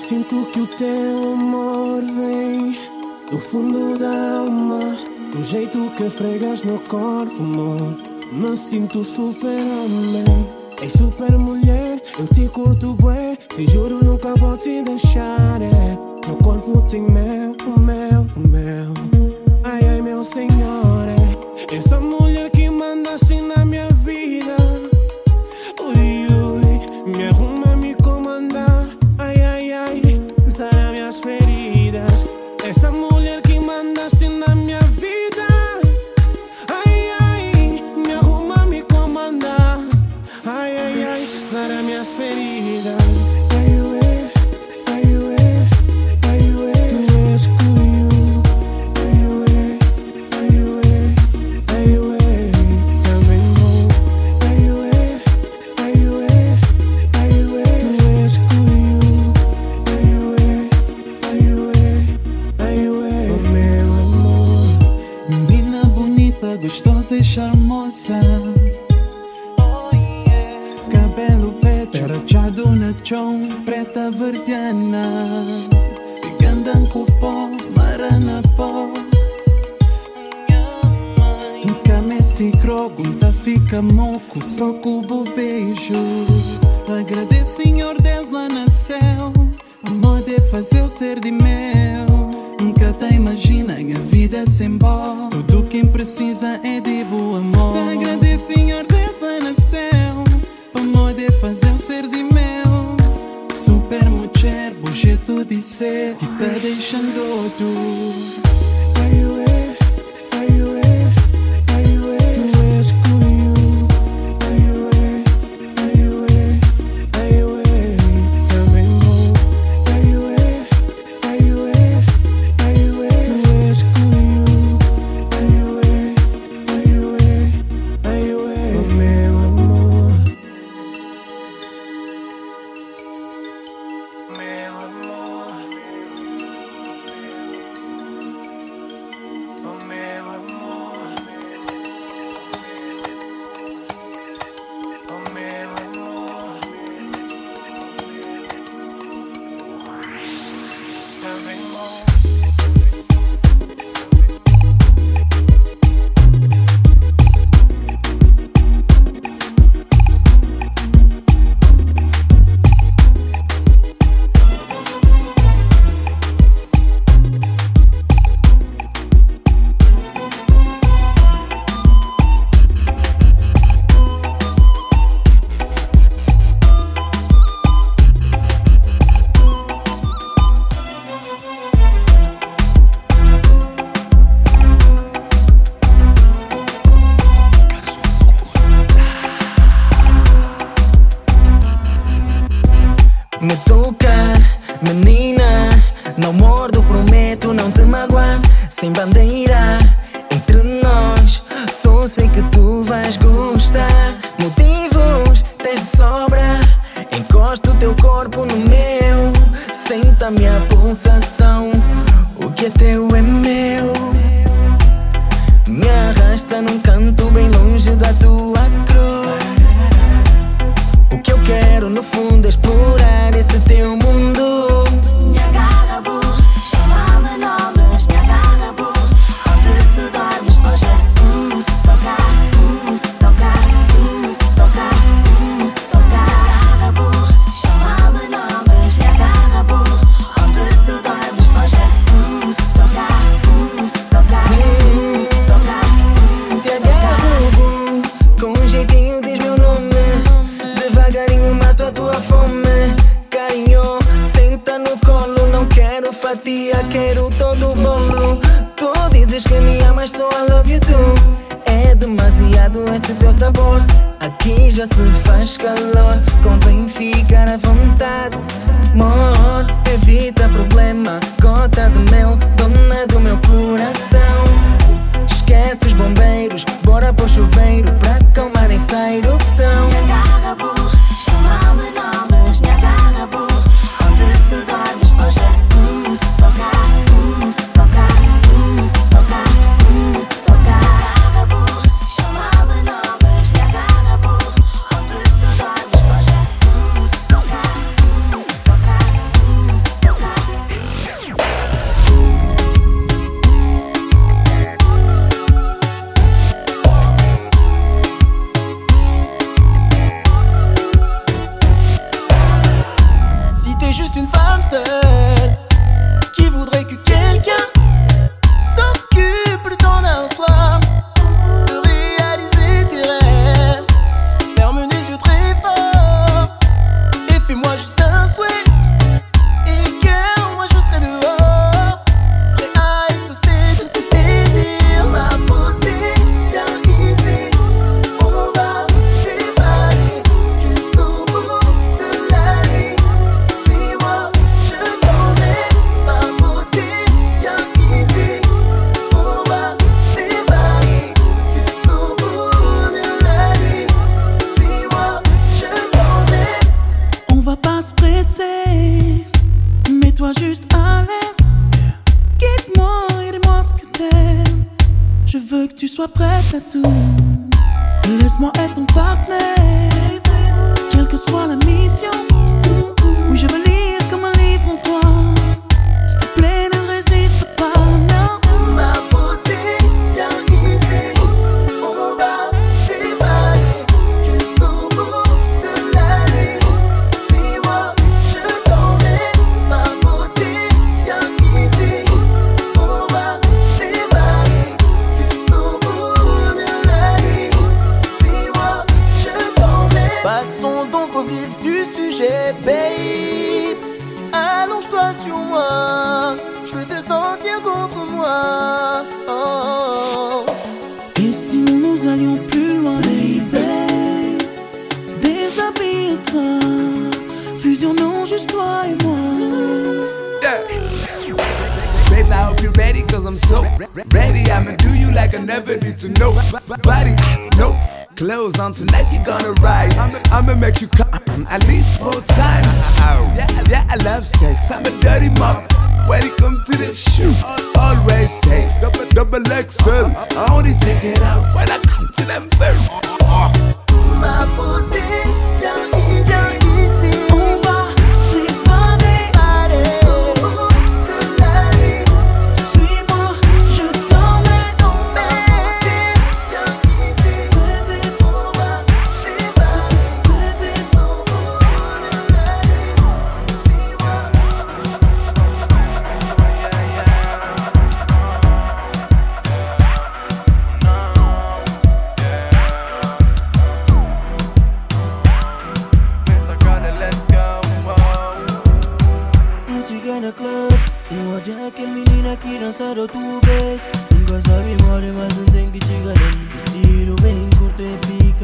sinto que o teu amor vem do fundo da alma, do jeito que fregas meu corpo, amor. Me sinto super homem, é super mulher. Eu te curto bem, e juro nunca vou te deixar. É, meu corpo tem meu, o meu, o meu. Ai, ai, meu senhor, é. Essa Este croco tá fica moco só com o beijo. Agradece, Senhor Deus lá na céu. Amor de fazer o ser de mel. Nunca te imagina a vida é sem bó. Tudo quem precisa é de bom amor. Te agradece, Senhor Deus lá na céu. Amor de fazer o ser de mel. Super mulher, jeito de ser que tá deixando tudo. boca. Clothes on tonight, you're gonna ride. I'ma, I'ma make you come at least four times. Yeah, yeah, I love sex. I'm a dirty mother. When it comes to the shoe, always safe. Double, double XL. I only take it out when I come to them first. Ma beauté, viens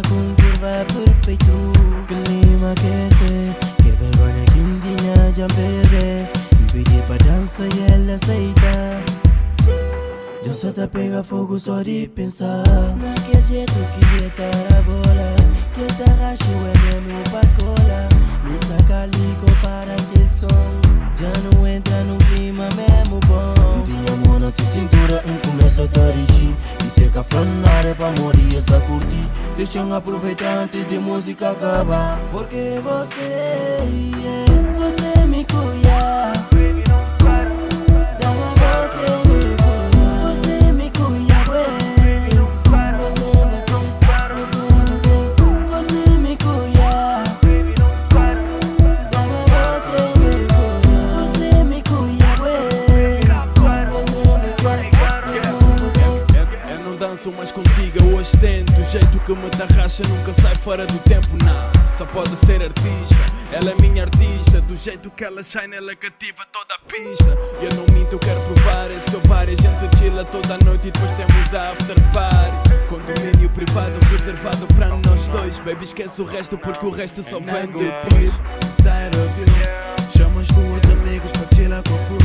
fica com curva perfeito Que lima aquece Que vergonha quintinha já perde Pedi pra dança tá pega fogo só de pensar Naquele jeito que ia estar a bola Que tá racho é mesmo pra cola Me saca ligo para aquele som Já não entra no clima mesmo bom Tinha mão na cintura, um começa a dirigir E seca a é pra morrer essa curtir. Deixa eu aproveitar antes de música acabar. Porque você, yeah, você me cuida que me tarraxa nunca sai fora do tempo, não. Só pode ser artista, ela é minha artista. Do jeito que ela shine, ela cativa toda a pista. E eu não minto, eu quero provar. Este teu bar, a gente chila toda a noite E depois temos a after party. Condomínio privado reservado para nós dois. Baby, esquece o resto porque o resto só vem depois. Inside of you Chama as tuas amigas para chilar com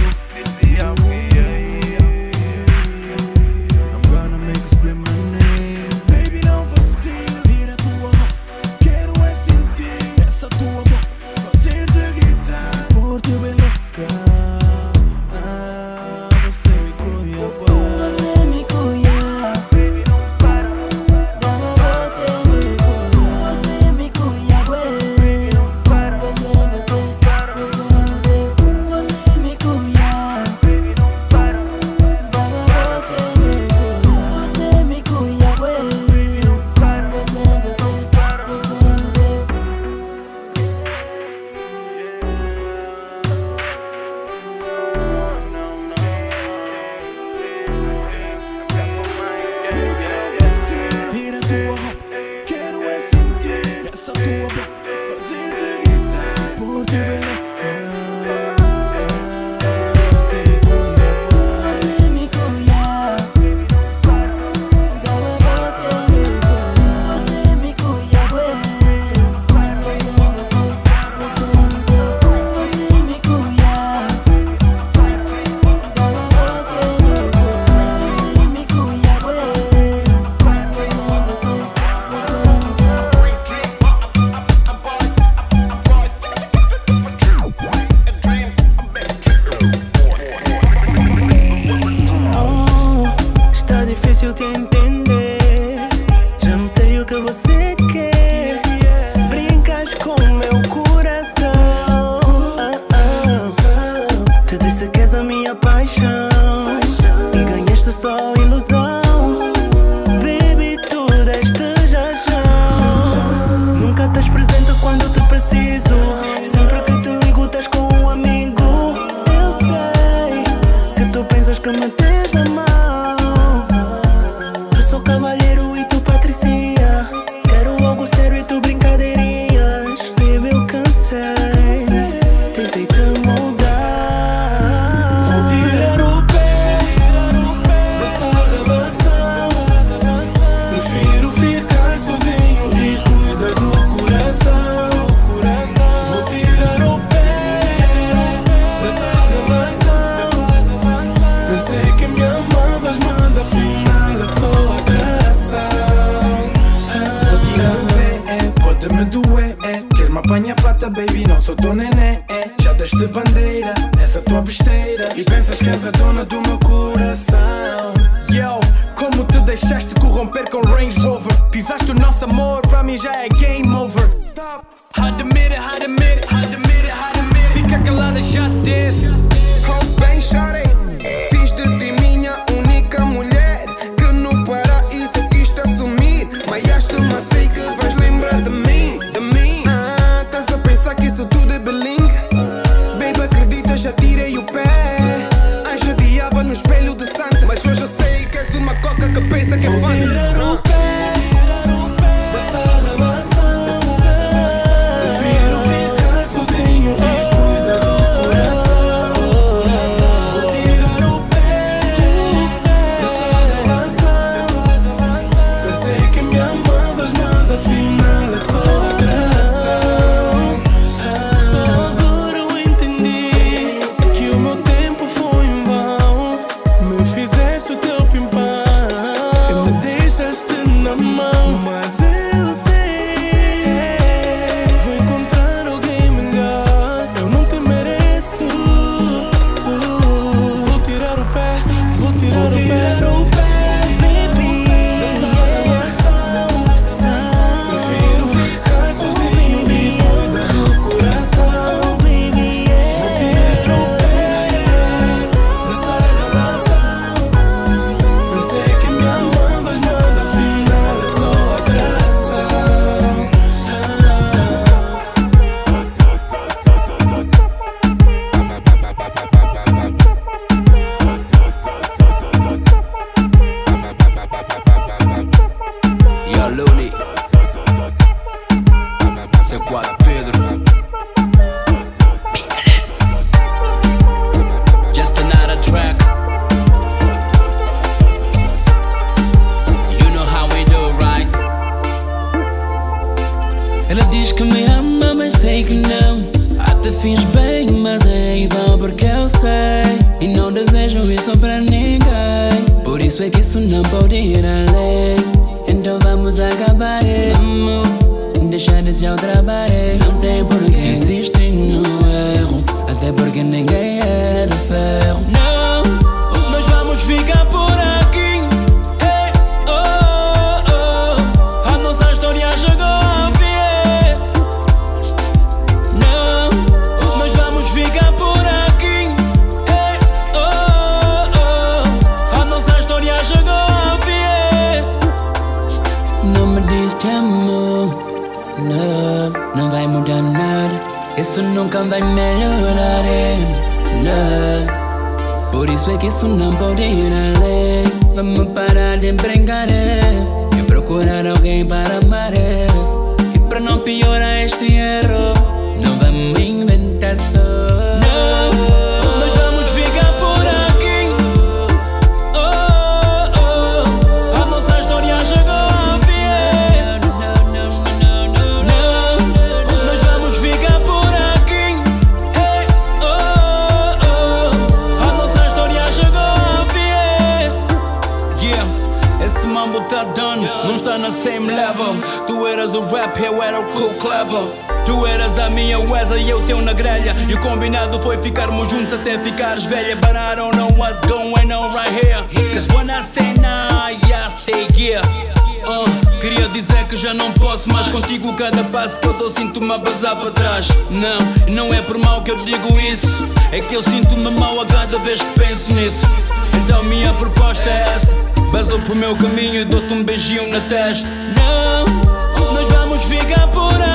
come to soon as já game over. Admira, admira, fica calada, já desce. es una ley Vamos parar de brincar e eh. procurar alguém para amar eh. E para não piorar este erro Não vamos inventar só done, não está na same level. Tu eras o rap, eu era o cool clever. Tu eras a minha Wesa e eu teu na grelha. E o combinado foi ficarmos juntos até ficares velha. But I don't know what's going on right here. Cause when I say nah, I say yeah. Uh, queria dizer que já não posso mais contigo. Cada passo que eu dou sinto-me a bazar para trás. Não, não é por mal que eu digo isso. É que eu sinto-me mal a cada vez que penso nisso. Então minha proposta é essa. Basou pro meu caminho e dou-te um beijinho na testa. Não, nós vamos ficar por aí.